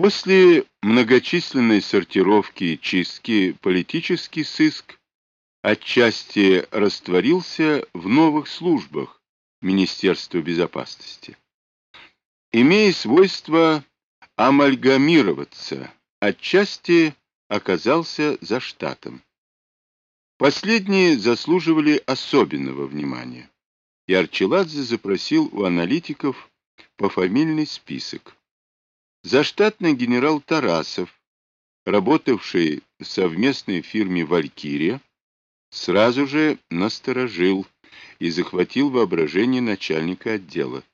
После многочисленной сортировки и чистки политический сыск отчасти растворился в новых службах Министерства безопасности, имея свойство амальгамироваться, отчасти оказался за штатом. Последние заслуживали особенного внимания, и Арчеладзе запросил у аналитиков пофамильный список. Заштатный генерал Тарасов, работавший в совместной фирме «Валькирия», сразу же насторожил и захватил воображение начальника отдела.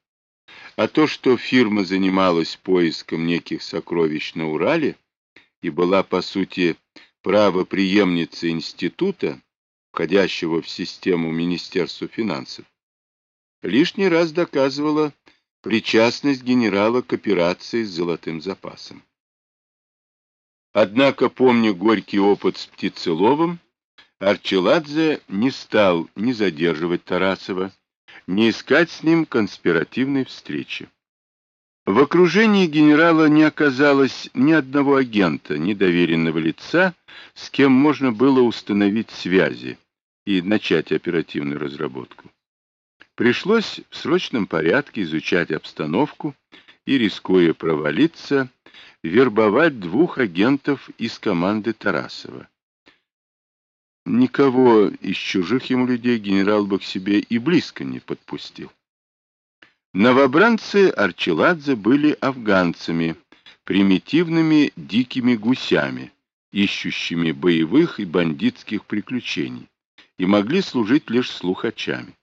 А то, что фирма занималась поиском неких сокровищ на Урале и была, по сути, правоприемницей института, входящего в систему Министерства финансов, лишний раз доказывала причастность генерала к операции с золотым запасом. Однако, помня горький опыт с Птицеловым, Арчеладзе не стал ни задерживать Тарасова, ни искать с ним конспиративной встречи. В окружении генерала не оказалось ни одного агента, ни доверенного лица, с кем можно было установить связи и начать оперативную разработку. Пришлось в срочном порядке изучать обстановку и, рискуя провалиться, вербовать двух агентов из команды Тарасова. Никого из чужих ему людей генерал бы к себе и близко не подпустил. Новобранцы Арчеладзе были афганцами, примитивными дикими гусями, ищущими боевых и бандитских приключений, и могли служить лишь слухачами.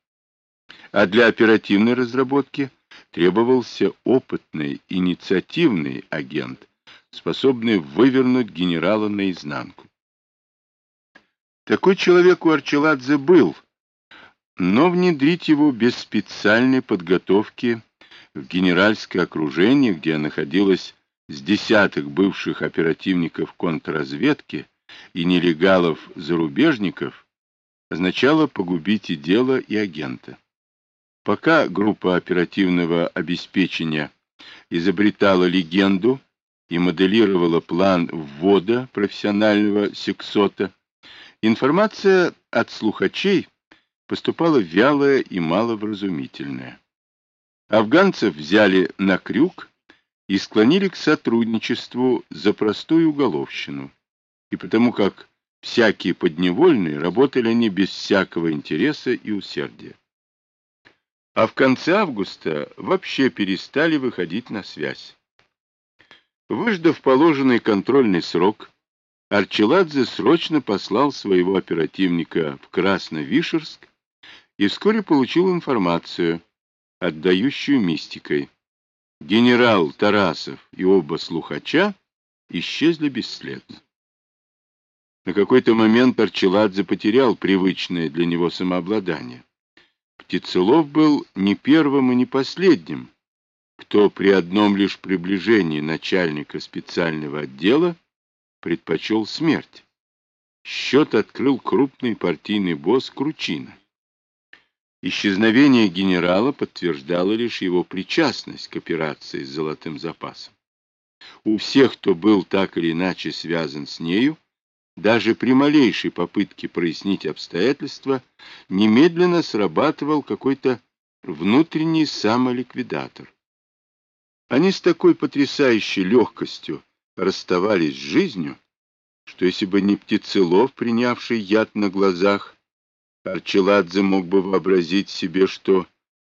А для оперативной разработки требовался опытный, инициативный агент, способный вывернуть генерала наизнанку. Такой человек у Арчеладзе был, но внедрить его без специальной подготовки в генеральское окружение, где находилось с десяток бывших оперативников контрразведки и нелегалов-зарубежников, означало погубить и дело, и агента. Пока группа оперативного обеспечения изобретала легенду и моделировала план ввода профессионального сексота, информация от слухачей поступала вялая и маловразумительная. Афганцев взяли на крюк и склонили к сотрудничеству за простую уголовщину, и потому как всякие подневольные работали они без всякого интереса и усердия а в конце августа вообще перестали выходить на связь. Выждав положенный контрольный срок, Арчеладзе срочно послал своего оперативника в Красновишерск и вскоре получил информацию, отдающую мистикой. Генерал Тарасов и оба слухача исчезли бесследно. На какой-то момент Арчеладзе потерял привычное для него самообладание. Птицелов был не первым и не последним, кто при одном лишь приближении начальника специального отдела предпочел смерть. Счет открыл крупный партийный босс Кручина. Исчезновение генерала подтверждало лишь его причастность к операции с золотым запасом. У всех, кто был так или иначе связан с нею, даже при малейшей попытке прояснить обстоятельства, немедленно срабатывал какой-то внутренний самоликвидатор. Они с такой потрясающей легкостью расставались с жизнью, что если бы не птицелов, принявший яд на глазах, Арчеладзе мог бы вообразить себе, что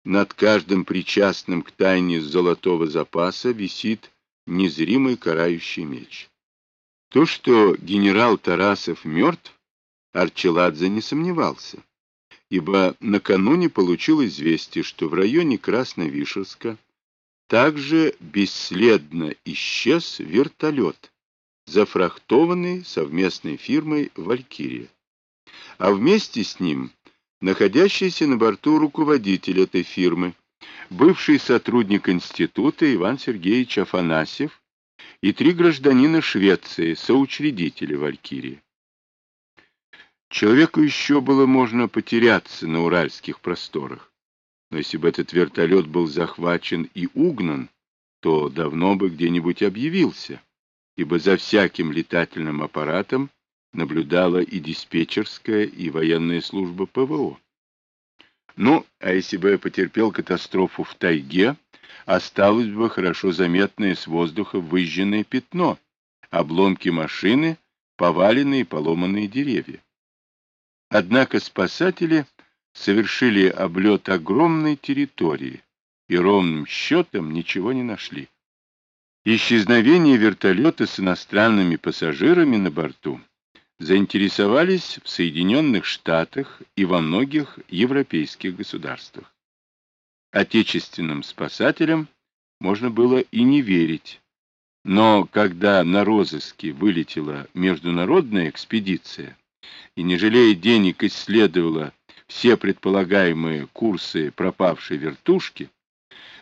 над каждым причастным к тайне золотого запаса висит незримый карающий меч. То, что генерал Тарасов мертв, Арчеладзе не сомневался, ибо накануне получил известие, что в районе Красновишерска также бесследно исчез вертолет, зафрахтованный совместной фирмой «Валькирия», а вместе с ним находящийся на борту руководитель этой фирмы, бывший сотрудник института Иван Сергеевич Афанасьев, и три гражданина Швеции, соучредители Валькирии. Человеку еще было можно потеряться на уральских просторах, но если бы этот вертолет был захвачен и угнан, то давно бы где-нибудь объявился, ибо за всяким летательным аппаратом наблюдала и диспетчерская, и военная служба ПВО. Ну, а если бы я потерпел катастрофу в тайге, осталось бы хорошо заметное с воздуха выжженное пятно, обломки машины, поваленные и поломанные деревья. Однако спасатели совершили облет огромной территории и ровным счетом ничего не нашли. Исчезновение вертолета с иностранными пассажирами на борту заинтересовались в Соединенных Штатах и во многих европейских государствах. Отечественным спасателям можно было и не верить, но когда на розыске вылетела международная экспедиция и, не жалея денег, исследовала все предполагаемые курсы пропавшей вертушки,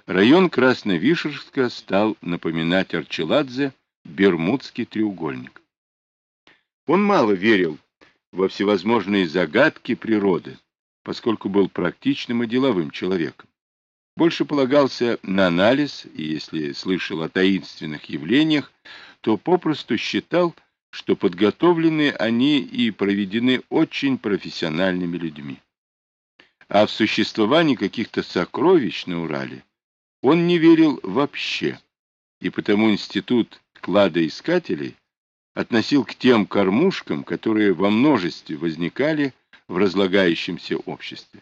район Красновишерска стал напоминать Арчеладзе Бермудский треугольник. Он мало верил во всевозможные загадки природы, поскольку был практичным и деловым человеком. Больше полагался на анализ, и если слышал о таинственных явлениях, то попросту считал, что подготовлены они и проведены очень профессиональными людьми. А в существовании каких-то сокровищ на Урале он не верил вообще, и потому институт кладоискателей относил к тем кормушкам, которые во множестве возникали в разлагающемся обществе.